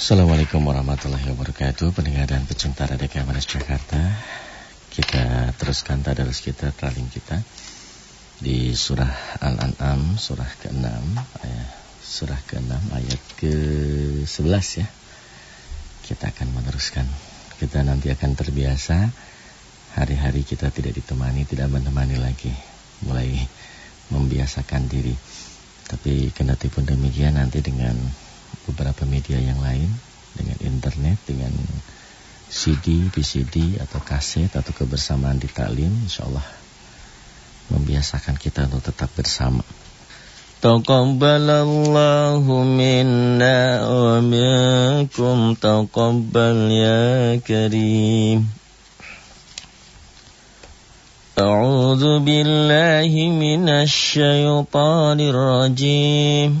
Assalamualaikum warahmatullahi wabarakatuh. Pendengar dan pecinta Radio Kamanas Jakarta Kita teruskan tadarus kita, traling kita Di surah Al-An'am, surah ke-6 Surah ke-6 ayat ke-11 ya. Kita akan meneruskan. Kita nanti akan terbiasa Hari-hari kita tidak ditemani, tidak menemani lagi. Mulai membiasakan diri. Tapi kendati pun demikian nanti dengan beberapa media yang lain dengan internet, dengan CD, VCD atau kaset atau kebersamaan di taklim insyaallah membiasakan kita untuk tetap bersama. Taqabbalallahu minna wa minkum taqabbal ya karim. A'udzu billahi minasy syaithanir rajim.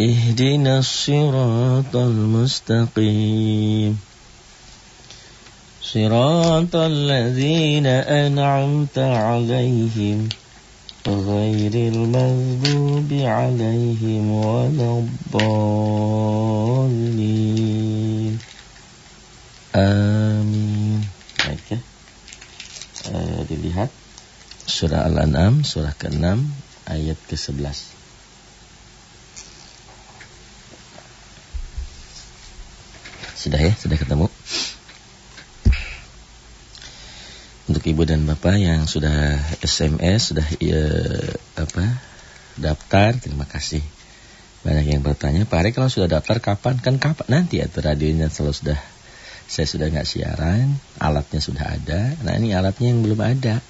اهدنا الصراط المستقيم. صراط الذين أنعمت عليهم غير المغضوب عليهم ولا الضالين. آمين. Uh, dilihat surah Al-An'am surah ke-6 ayat ke-11. Sudah ya, sudah ketemu. Untuk ibu dan bapak yang sudah SMS, sudah ya, apa daftar, terima kasih. Banyak yang bertanya, Pak Ari kalau sudah daftar kapan? Kan kapan nanti ya radionya selalu sudah saya sudah nggak siaran, alatnya sudah ada. Nah ini alatnya yang belum ada,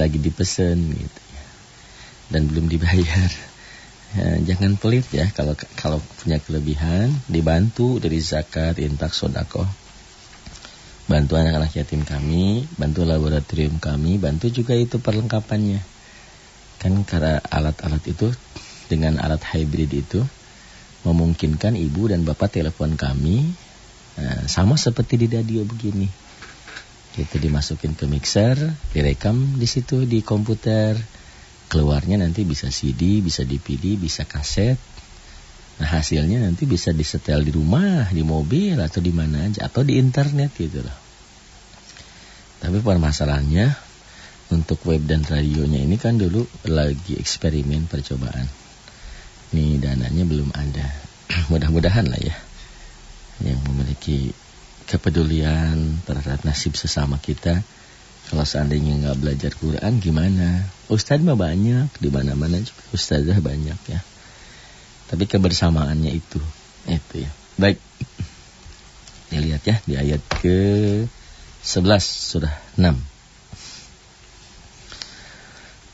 lagi dipesan gitu ya. dan belum dibayar. Ya, jangan pelit ya kalau kalau punya kelebihan dibantu dari zakat, infak, sodako. Bantu anak-anak yatim kami, bantu laboratorium kami, bantu juga itu perlengkapannya. Kan karena alat-alat itu dengan alat hybrid itu memungkinkan ibu dan bapak telepon kami nah, sama seperti di radio begini. Itu dimasukin ke mixer, direkam di situ di komputer keluarnya nanti bisa CD, bisa DVD, bisa kaset. Nah hasilnya nanti bisa disetel di rumah, di mobil atau di mana aja atau di internet gitu loh. Tapi permasalahannya untuk web dan radionya ini kan dulu lagi eksperimen percobaan. Nih dananya belum ada. Mudah-mudahan lah ya yang memiliki kepedulian terhadap nasib sesama kita kalau seandainya nggak belajar Quran gimana? Ustadz mah banyak, di mana-mana juga ustazah banyak ya. Tapi kebersamaannya itu, itu ya. Baik. Dilihat ya di ayat ke 11 sudah 6.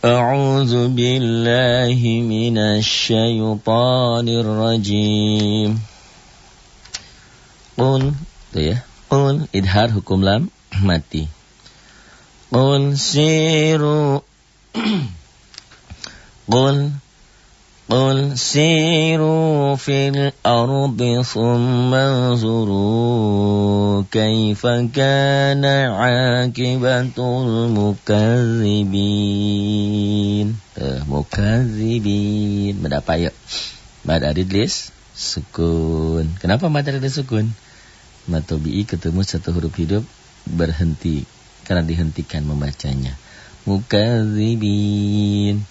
A'udzu billahi minasy syaithanir rajim. Qul, tuh ya. Qul idhar hukum lam mati. قل سيروا قل قل سيروا في الأرض ثم انظروا كيف كان عاقبة المكذبين مكذبين Berapa yuk? Mad adidlis sukun. Kenapa mad adidlis sukun? Matobi'i ketemu satu huruf hidup berhenti karena dihentikan membacanya. Mukadzibin.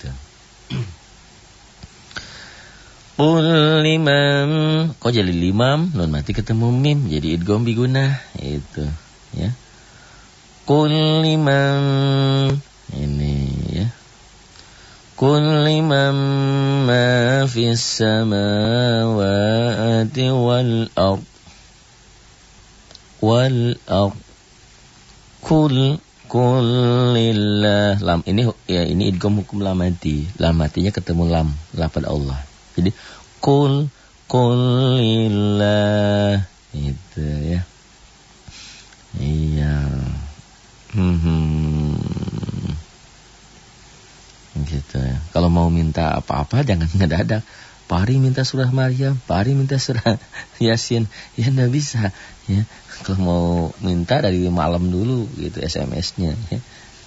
Qul limam. Kok jadi limam? Nun mati ketemu mim Jadi idgom biguna Itu ya. Qul limam. Ini ya. Qul limam Ma fis samawati wal ard. Wal ard Kul kulillah lam ini ya ini idgham hukum lamati lamatinya ketemu lam lapad Allah. Jadi kul kulillah itu ya. Iya. Hmm, hmm. gitu ya. Kalau mau minta apa-apa jangan ngedadak Pari minta surah Maryam, Pari minta surah Yasin. Ya enggak bisa ya. Kalau mau minta dari malam dulu gitu SMS-nya ya.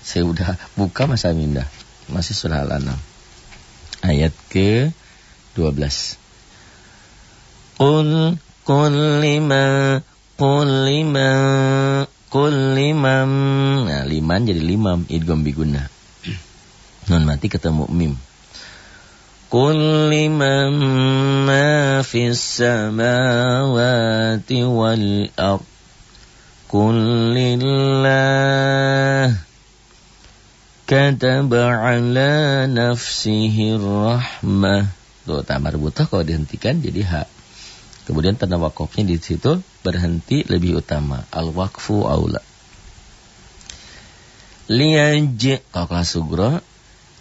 Saya udah buka masa minta. Masih surah Al-An'am. Ayat ke 12. Qul qul lima qul lima qul limam. Nah, liman jadi limam idgham biguna. Nun mati ketemu mim. قل لمن ما في السماوات والأرض قل لله كتب على نفسه الرحمة Tuh, tamar butuh kalau dihentikan jadi hak. Kemudian tanda wakafnya di situ berhenti lebih utama. Al-wakfu aula. Liyaj, kalau kelas sugro,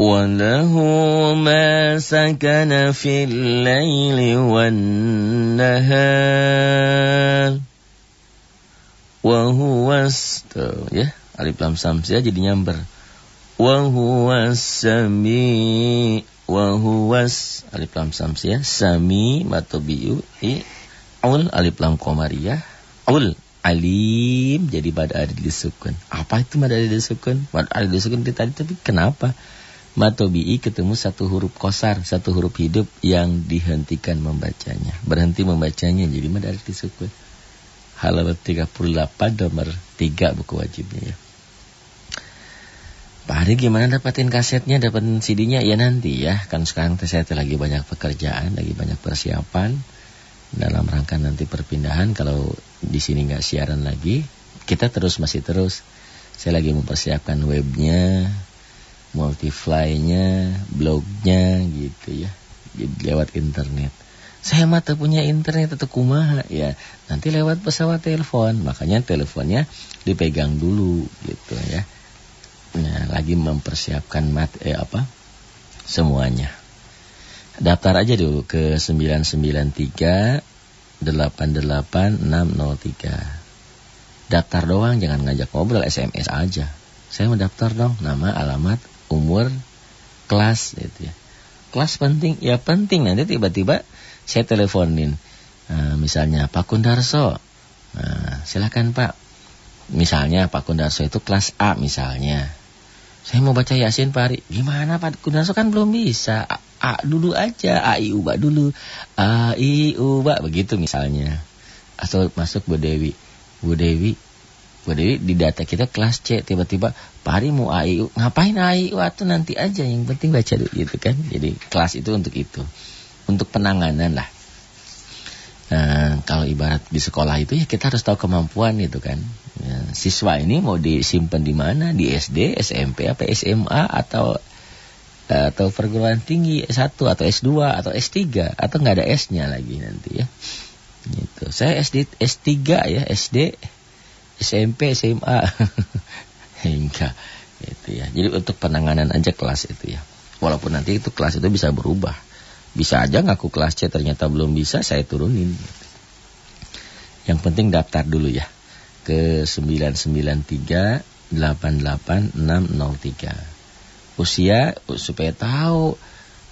وله ما سكن في الليل والنهار وهو ya alif lam samsia jadi nyamber wa huwa sami wa huwas alif lam samsia sami matobiu i ul alif lam qamariyah ul alim jadi pada ada disukun apa itu mad ada disukun mad ada disukun tadi tapi kenapa Matobi'i ketemu satu huruf kosar, satu huruf hidup yang dihentikan membacanya. Berhenti membacanya jadi madarik disukun. Halaman 38 nomor 3 buku wajibnya ya. Pak Hari gimana dapatin kasetnya, dapatin CD-nya? Ya nanti ya, kan sekarang saya lagi banyak pekerjaan, lagi banyak persiapan. Dalam rangka nanti perpindahan, kalau di sini nggak siaran lagi, kita terus masih terus. Saya lagi mempersiapkan webnya, multifly-nya, blognya gitu ya. Lewat internet. Saya mata punya internet atau kumaha ya. Nanti lewat pesawat telepon, makanya teleponnya dipegang dulu gitu ya. Nah, lagi mempersiapkan mat eh apa? semuanya. Daftar aja dulu ke 993 88603. Daftar doang, jangan ngajak ngobrol SMS aja. Saya mau daftar dong, nama, alamat, umur, kelas gitu ya. Kelas penting, ya penting nanti tiba-tiba saya teleponin. Nah, misalnya Pak Kundarso. Nah, silakan Pak. Misalnya Pak Kundarso itu kelas A misalnya. Saya mau baca Yasin Pak. Gimana Pak Kundarso kan belum bisa. A, A dulu aja, A I U Ba dulu. A I U Ba begitu misalnya. Atau masuk Bu Dewi. Bu Dewi jadi di data kita kelas C tiba-tiba Pak Hari mau AIU ngapain AIU atau nanti aja yang penting baca dulu gitu kan? Jadi kelas itu untuk itu. Untuk penanganan lah. Nah, kalau ibarat di sekolah itu ya kita harus tahu kemampuan gitu kan. Ya, siswa ini mau disimpan di mana? Di SD SMP apa SMA atau atau perguruan tinggi S1 atau S2 atau S3 atau nggak ada S-nya lagi nanti ya. Gitu. Saya SD S3 ya SD SMP, SMA. Hingga itu ya. Jadi untuk penanganan aja kelas itu ya. Walaupun nanti itu kelas itu bisa berubah. Bisa aja ngaku kelas C ternyata belum bisa, saya turunin. Yang penting daftar dulu ya. Ke 993 88603. Usia supaya tahu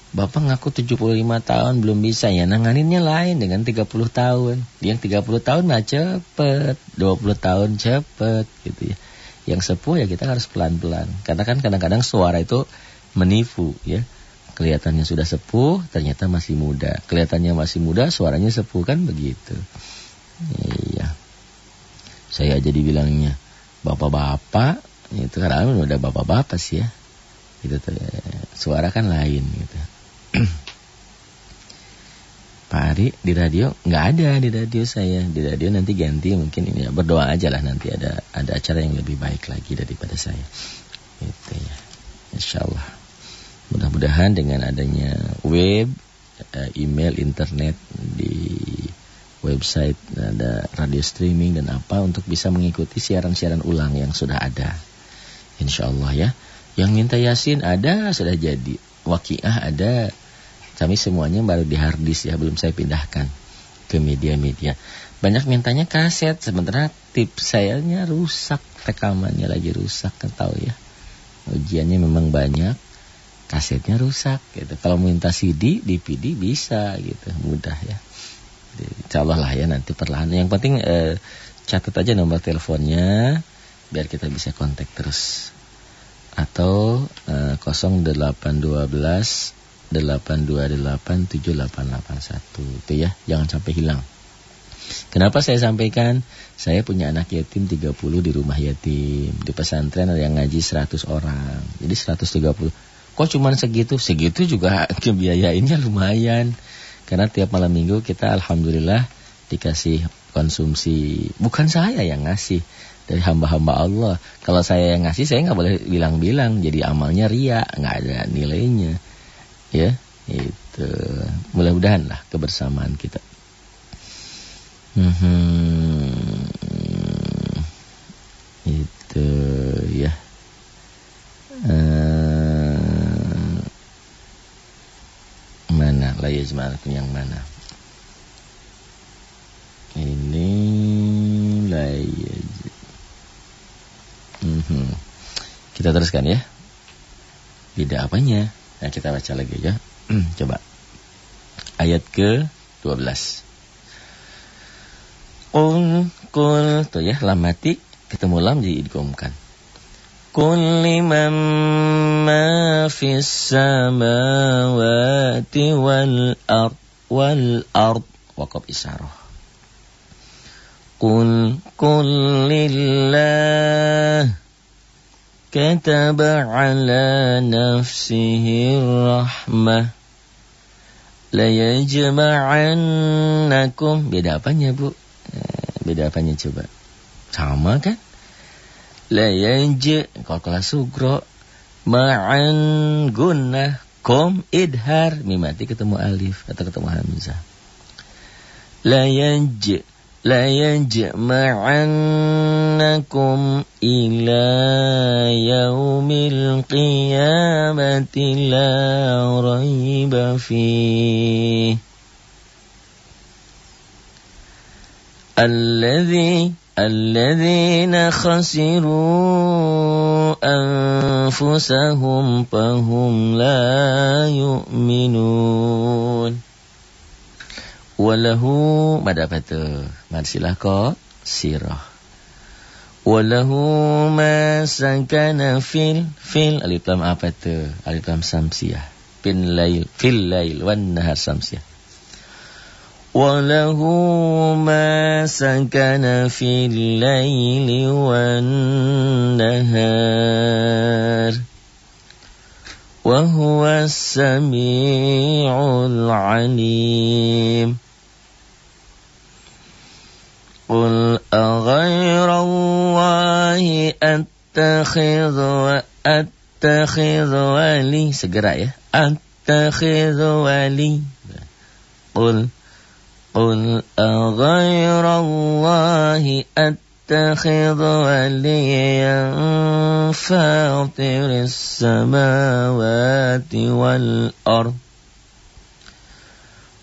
Bapak ngaku 75 tahun belum bisa ya nanganinnya lain dengan 30 tahun. Yang 30 tahun mah cepet, 20 tahun cepet gitu ya. Yang sepuh ya kita harus pelan-pelan. Karena kan kadang-kadang suara itu menipu ya. Kelihatannya sudah sepuh, ternyata masih muda. Kelihatannya masih muda, suaranya sepuh kan begitu. Iya. Saya aja dibilangnya bapak-bapak, itu karena udah bapak-bapak sih ya. Gitu tuh, suara kan lain gitu. Pak Ari di radio nggak ada di radio saya. Di radio nanti ganti mungkin ini ya. Berdoa aja lah nanti ada ada acara yang lebih baik lagi daripada saya. Itu ya. Insya Allah mudah-mudahan dengan adanya web eh, email internet di website ada radio streaming dan apa untuk bisa mengikuti siaran-siaran ulang yang sudah ada. Insya Allah ya. Yang minta yasin ada sudah jadi. Wakiah ada kami semuanya baru di harddisk ya, belum saya pindahkan ke media-media. Banyak mintanya kaset, sementara tip sayanya rusak, rekamannya lagi rusak, kan tahu ya. Ujiannya memang banyak, kasetnya rusak gitu. Kalau minta CD, DVD bisa gitu, mudah ya. Insya Allah lah ya nanti perlahan. Yang penting eh, catat aja nomor teleponnya biar kita bisa kontak terus. Atau eh, 0812 8287881 itu ya jangan sampai hilang. Kenapa saya sampaikan? Saya punya anak yatim 30 di rumah yatim. Di pesantren ada yang ngaji 100 orang. Jadi 130 kok cuma segitu? Segitu juga kebiayainnya lumayan. Karena tiap malam minggu kita alhamdulillah dikasih konsumsi. Bukan saya yang ngasih dari hamba-hamba Allah. Kalau saya yang ngasih saya nggak boleh bilang-bilang. Jadi amalnya ria nggak ada nilainya ya itu. Mudah-mudahan lah kebersamaan kita. Hmm, itu ya. Uh, mana? La yajma'akum yang mana? Ini la hmm. kita teruskan ya. Tidak apanya Nah, kita baca lagi ya. Coba. Ayat ke-12. Qul qul tuh ya lam mati ketemu lam diidghamkan. Qul liman ma fis samawati wal ard wal ard waqaf isyarah. Qul qul lillah كتب على نفسه الرحمة layajma'annakum beda apanya bu eh, beda apanya coba sama kan layaj kalau kelas sugro ma'an gunnah kom idhar mimati ketemu alif atau ketemu hamzah layaj ليجمعنكم إلى يوم القيامة لا ريب فيه. الذي الذين خسروا أنفسهم فهم لا يؤمنون. Walahu mad apa tu? Mad silah ko sirah. Walahu ma sakana fil fil alif lam apa tu? Alif lam samsiah. Bin lail fil lail wan nahar samsiah. Walahu ma sakana fil lail wan nahar. وهو السميع العليم قل أغير الله أتخذ وأتخذ ولي. Segera ya. أتخذ ولي. قل قل أغير الله أتخذ وليا فاطر السماوات والأرض.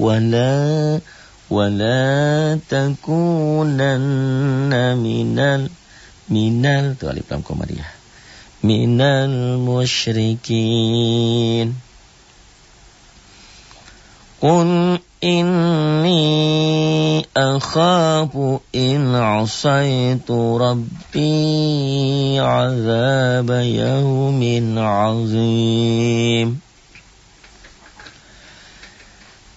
ولا ولا تكونن من ال من ال من المشركين قل إني أخاف إن عصيت ربي عذاب يوم عظيم.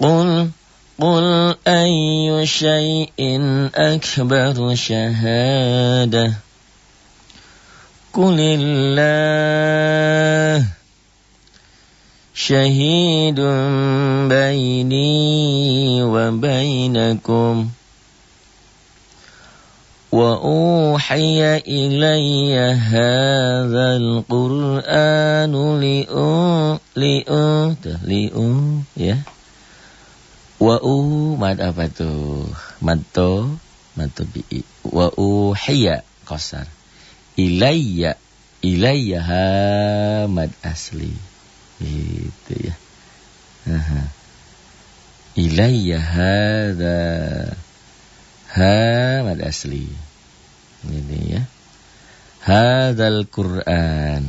قل قل أي شيء أكبر شهادة؟ قل الله. شهيد بيني وبينكم. وأوحي إلي هذا القرآن لأ لأ لأ يا Wa u mad apa tuh? Madto bi wa uhiya qasar. Ilayya ilayya ha mad asli. Gitu ya. Aha. Ilayya hadza ha mad asli. Ini ya. Hadzal Qur'an.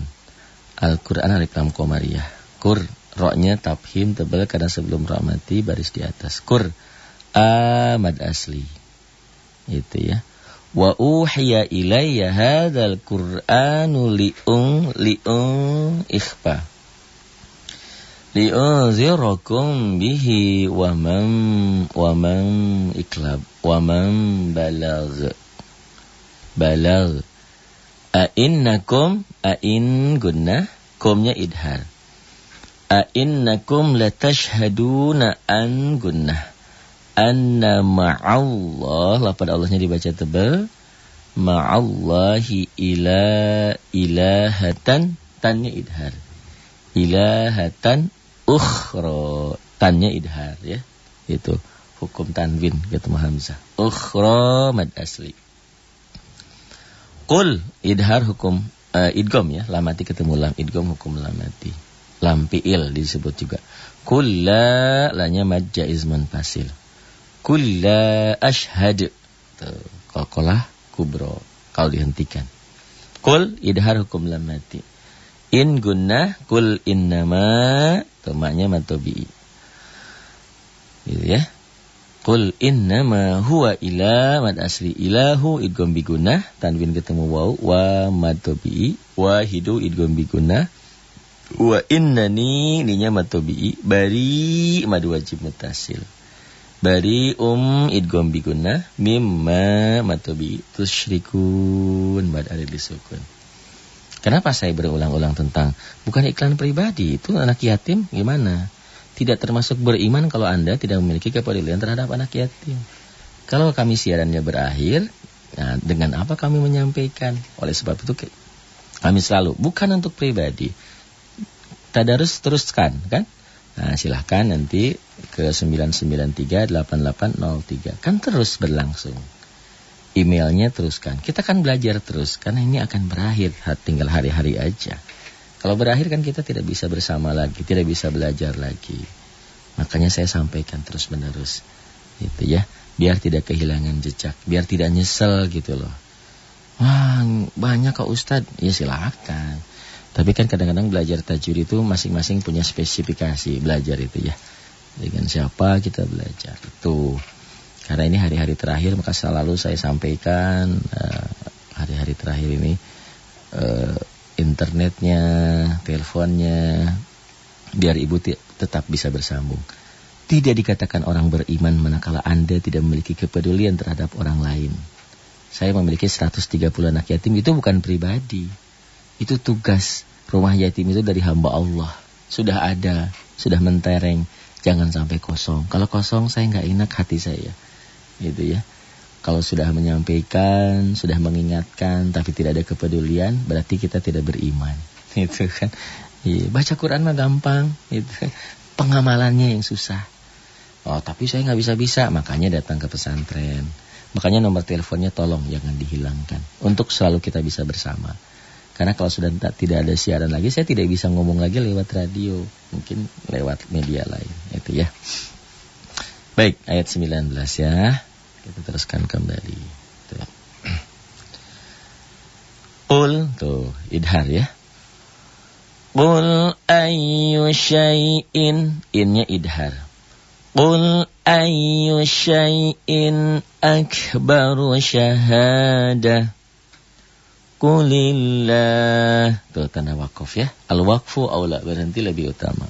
Al-Qur'an alif lam qamariyah. Qur Roknya tabhim tebal karena sebelum ra mati baris di atas. Kur amad asli. Itu ya. Wa uhiya ilayya hadzal Qur'anu li'un li'un ikhfa. Li'unzirakum bihi wa man wa man iklab wa man balagh. Balagh. A innakum a in gunnah kumnya idhar. A'innakum latashhaduna an gunnah. Anna ma'allah. Lapan Allahnya dibaca tebal. Ma'allahi ila ilahatan. Tannya idhar. Ilahatan ukhra. Tannya idhar ya. Itu hukum tanwin ketemu Hamzah. Ukhra mad asli. Qul idhar hukum uh, idgom ya. Lamati ketemu lam. Idgom hukum lamati lampiil disebut juga. Kulla lanya mad jaizman fasil. Kulla ashhad. Qalqalah kubro kalau dihentikan. Kul idhar hukum lam mati. In gunnah kul innama temaknya matobi. Gitu ya. Kul innama huwa ila mad asli ilahu idgom bigunnah tanwin ketemu waw wa matobi wahidu idgom bigunnah Wa innani ninya matobi'i bari madu wajib mutasil. Bari um idgom biguna mimma matobi tusyrikun bad ada disukun. Kenapa saya berulang-ulang tentang bukan iklan pribadi itu anak yatim gimana? Tidak termasuk beriman kalau Anda tidak memiliki kepedulian terhadap anak yatim. Kalau kami siarannya berakhir, nah, dengan apa kami menyampaikan? Oleh sebab itu kami selalu bukan untuk pribadi, tadarus teruskan kan? Nah, silahkan nanti ke 9938803 kan terus berlangsung. Emailnya teruskan. Kita kan belajar terus karena ini akan berakhir tinggal hari-hari aja. Kalau berakhir kan kita tidak bisa bersama lagi, tidak bisa belajar lagi. Makanya saya sampaikan terus menerus. Gitu ya. Biar tidak kehilangan jejak, biar tidak nyesel gitu loh. Wah, banyak kok Ustadz. Ya silakan. Tapi kan kadang-kadang belajar tajwid itu masing-masing punya spesifikasi belajar itu ya. Dengan siapa kita belajar itu. Karena ini hari-hari terakhir maka selalu saya sampaikan eh, hari-hari uh, terakhir ini uh, internetnya, teleponnya biar ibu tetap bisa bersambung. Tidak dikatakan orang beriman manakala Anda tidak memiliki kepedulian terhadap orang lain. Saya memiliki 130 anak yatim itu bukan pribadi. Itu tugas. Rumah yatim itu dari hamba Allah. Sudah ada, sudah mentereng. Jangan sampai kosong. Kalau kosong saya nggak enak hati saya. Gitu ya. Kalau sudah menyampaikan, sudah mengingatkan, tapi tidak ada kepedulian, berarti kita tidak beriman. Itu kan. Iya, baca Quran mah gampang. Itu. Pengamalannya yang susah. Oh, tapi saya nggak bisa-bisa, makanya datang ke pesantren. Makanya nomor teleponnya tolong jangan dihilangkan. Untuk selalu kita bisa bersama. Karena kalau sudah tidak ada siaran lagi, saya tidak bisa ngomong lagi lewat radio. Mungkin lewat media lain. Itu ya. Baik, ayat 19 ya. Kita teruskan kembali. Qul, tuh, idhar ya. Qul ayyu syai'in, innya idhar. Qul ayyu syai'in akbaru syahadah. Qulillah. Tuh tanda wakaf ya. Al-waqfu aula berhenti lebih utama.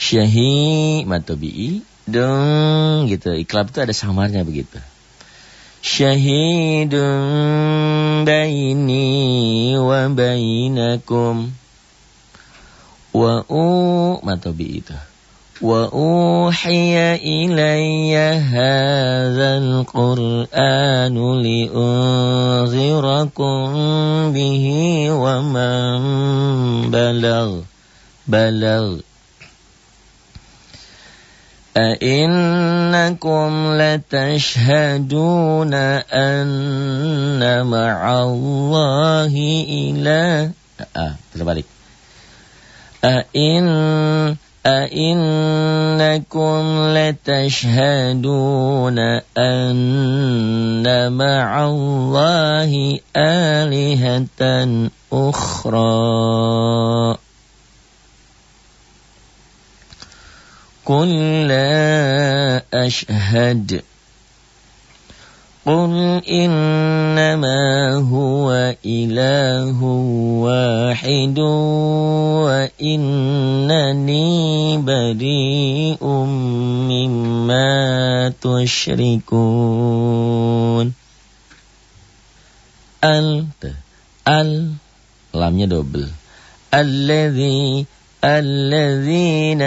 Syahi matobi'i dong gitu. Iklab itu ada samarnya begitu. Syahidun baini wa bainakum wa u matobi itu. وأوحي إلي هذا القرآن لأنذركم به ومن بلغ بلغ أئنكم لتشهدون أن مع الله إله آه terbalik أئن أئنكم لتشهدون أن مع الله آلهة أخرى. قل لا أشهد. قل إنما هو إله واحد وإنني بريء مما تشركون. ال ال lamnya double. الذي الذين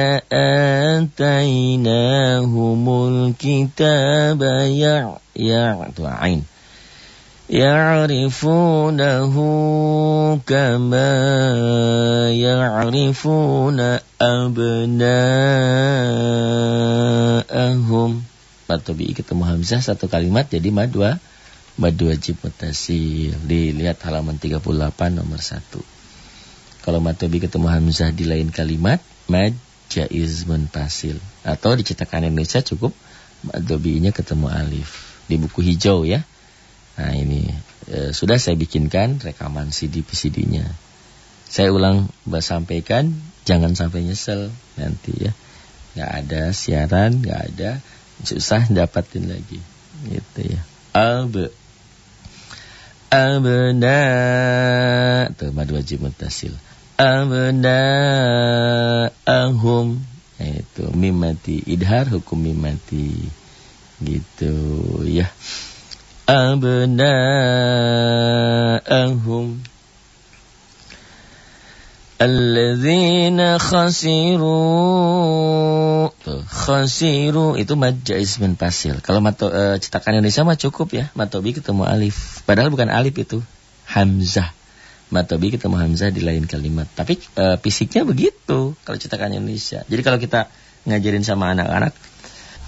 آتيناهم الكتاب يعين يعرفونه كما يعرفون أبناءهم Matobi ketemu Hamzah satu kalimat jadi madwa mad wajib mutasil dilihat halaman 38 nomor 1 kalau matobi ketemu hamzah di lain kalimat, mad jaiz munfasil. Atau di cetakan Indonesia cukup matobi-nya ketemu alif. Di buku hijau ya. Nah ini e, sudah saya bikinkan rekaman CD PCD-nya. Saya ulang sampaikan, jangan sampai nyesel nanti ya. Gak ada siaran, gak ada susah dapatin lagi. Gitu ya. Albe abna tuh mad wajib mutasil abna'ahum itu mimati idhar hukum mimati gitu ya. Abna'ahum. Alladzina khasiru. Khasiru itu mad ismin pasil. Kalau mato, uh, cetakan Indonesia mah cukup ya. Matobi ketemu alif. Padahal bukan alif itu. Hamzah. Matobi ketemu hamzah di lain kalimat. Tapi e, fisiknya begitu kalau cetakan Indonesia. Jadi kalau kita ngajarin sama anak-anak,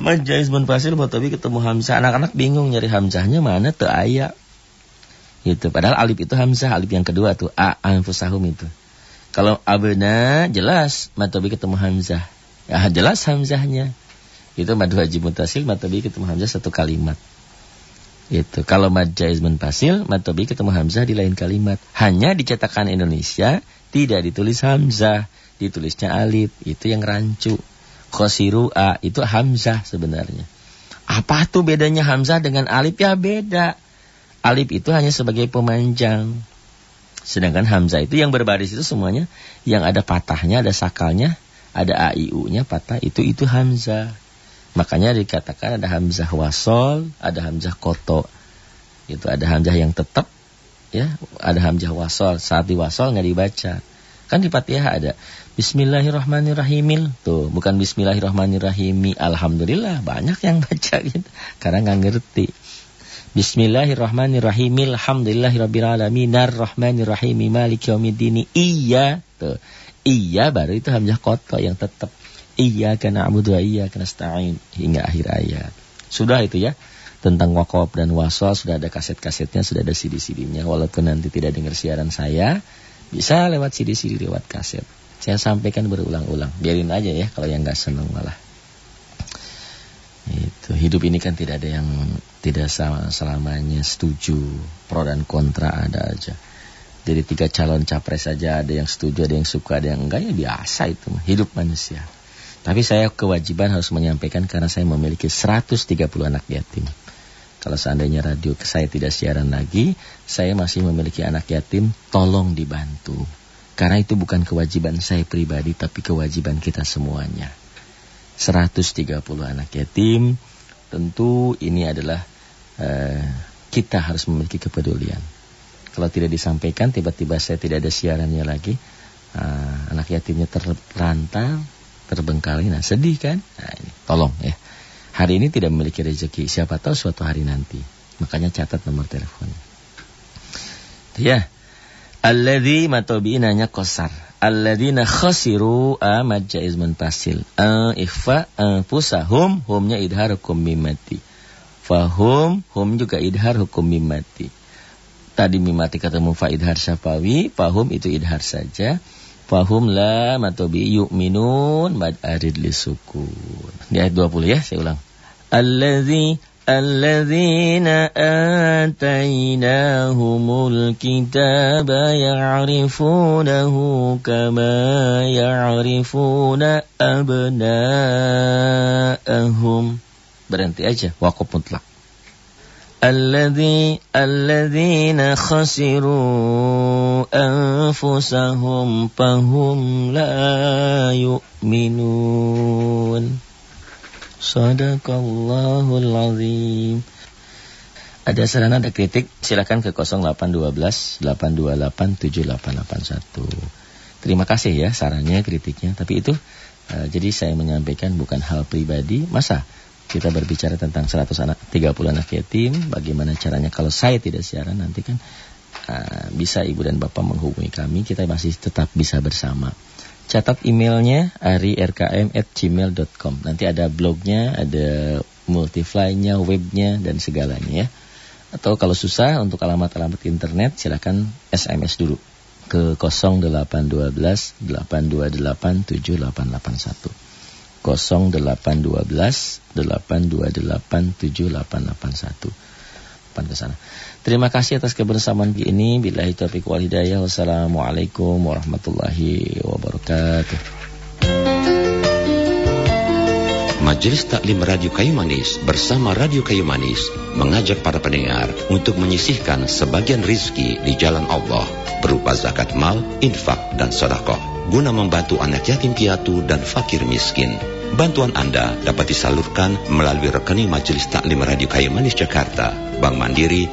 majais fasil matobi ketemu hamzah. Anak-anak bingung nyari hamzahnya mana tuh ayat. Gitu. Padahal alif itu hamzah, alif yang kedua tuh a anfusahum itu. Kalau abena jelas matobi ketemu hamzah. Ya jelas hamzahnya. Itu madu wajib mutasil matobi ketemu hamzah satu kalimat. Itu kalau mad jaiz munfasil, mad tobi ketemu hamzah di lain kalimat. Hanya dicetakan Indonesia tidak ditulis hamzah, ditulisnya alif. Itu yang rancu. Khosiru a itu hamzah sebenarnya. Apa tuh bedanya hamzah dengan alif? Ya beda. Alif itu hanya sebagai pemanjang. Sedangkan hamzah itu yang berbaris itu semuanya yang ada patahnya, ada sakalnya, ada AIU-nya patah itu itu hamzah. Makanya dikatakan ada hamzah wasol, ada hamzah koto. Itu ada hamzah yang tetap, ya, ada hamzah wasol. Saat diwasol nggak dibaca. Kan di Fatihah ada Bismillahirrahmanirrahimil. Tuh, bukan Bismillahirrahmanirrahimi. Alhamdulillah banyak yang baca gitu karena nggak ngerti. Bismillahirrahmanirrahim. Alhamdulillahirabbil Arrahmanirrahim. Maliki yaumiddin. Iya. Tuh. Iya baru itu hamzah koto yang tetap iya karena abudu iya karena nasta'in hingga akhir ayat. Sudah itu ya. Tentang wakaf dan wasal sudah ada kaset-kasetnya, sudah ada CD-CD-nya. Walaupun nanti tidak dengar siaran saya, bisa lewat CD-CD lewat kaset. Saya sampaikan berulang-ulang. Biarin aja ya kalau yang nggak senang malah. Itu hidup ini kan tidak ada yang tidak selamanya setuju, pro dan kontra ada aja. Jadi tiga calon capres saja ada yang setuju, ada yang suka, ada yang enggak ya biasa itu hidup manusia. Tapi saya kewajiban harus menyampaikan karena saya memiliki 130 anak yatim. Kalau seandainya radio saya tidak siaran lagi, saya masih memiliki anak yatim, tolong dibantu. Karena itu bukan kewajiban saya pribadi, tapi kewajiban kita semuanya. 130 anak yatim. Tentu ini adalah uh, kita harus memiliki kepedulian. Kalau tidak disampaikan, tiba-tiba saya tidak ada siarannya lagi. Uh, anak yatimnya terlantar, terbengkalai, nah sedih kan? Nah ini, tolong ya. Hari ini tidak memiliki rezeki, siapa tahu suatu hari nanti. Makanya catat nomor teleponnya. Ya. Alladzi matobi nanya kosar. Alladzina khasiru a majaiz muntasil. A ikhfa pusahum humnya idhar hukum mimati. Fahum hum juga idhar hukum mimati. Tadi mimati ketemu fa idhar syafawi, fahum itu idhar saja. Fahum la matobi yu'minun bad arid li sukun. Di ayat 20 ya, saya ulang. Alladzi الذين آتيناهم الكتاب يعرفونه كما يعرفون أبناءهم. Berhenti aja wakaf mutlak. الذي الذين خسروا أنفسهم فهم لا يؤمنون. Sadaqallahul azim. Ada saran ada kritik silakan ke 0812 828 7881. Terima kasih ya sarannya kritiknya tapi itu uh, jadi saya menyampaikan bukan hal pribadi masa kita berbicara tentang 100 anak 30 anak yatim bagaimana caranya kalau saya tidak siaran nanti kan uh, bisa ibu dan bapak menghubungi kami kita masih tetap bisa bersama catat emailnya arirkm@gmail.com. Nanti ada blognya, ada multifly-nya, webnya dan segalanya ya. Atau kalau susah untuk alamat-alamat internet silakan SMS dulu ke 0812 828 7881. 0812 828 7881. Pan ke sana. Terima kasih atas kebersamaan ini. Bila taufiq wal hidayah. Wassalamualaikum warahmatullahi wabarakatuh. Majelis Taklim Radio Kayu Manis bersama Radio Kayu Manis mengajak para pendengar untuk menyisihkan sebagian rizki di jalan Allah berupa zakat mal, infak, dan sodakoh guna membantu anak yatim piatu dan fakir miskin. Bantuan Anda dapat disalurkan melalui rekening Majelis Taklim Radio Kayu Manis Jakarta, Bank Mandiri,